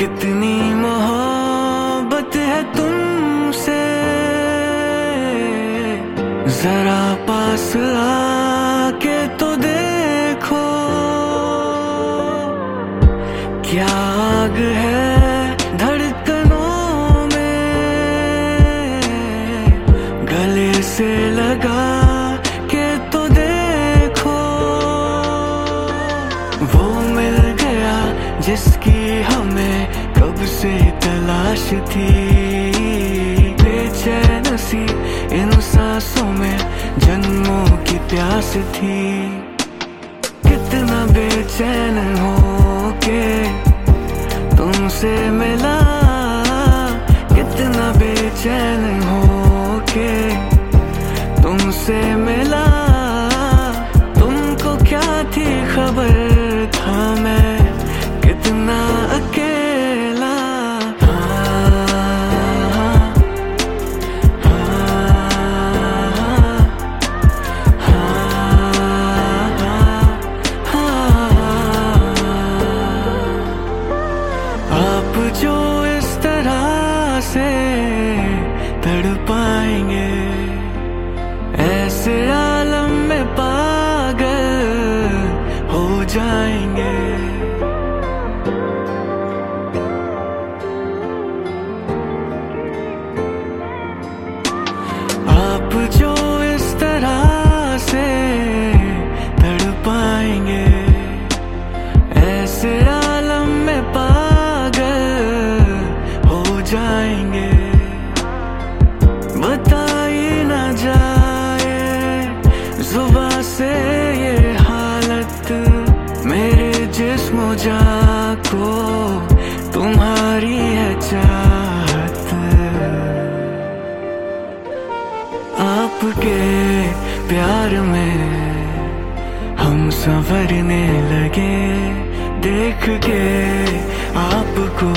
कितनी मोहब्बत है तुमसे? जरा पास आके तो देखो। क्या आग है में? गले से लगा के तो देखो। वो मिल गया जिसकी से तलाश थी। बेचैन सी इन सांसों में जन्मों की प्यास थी। कितना बेचैन हो के तुमसे मिला। कितना बेचैन हो के तुमसे मिला। तुमको क्या थी खबर? से तड़पाएँगे। ऐसे बताई ना जाए, जुबा से ये हालत मेरे जिस्म जा को तुम्हारी है चाहत। आपके प्यार में हम संवरने लगे, देख के आपको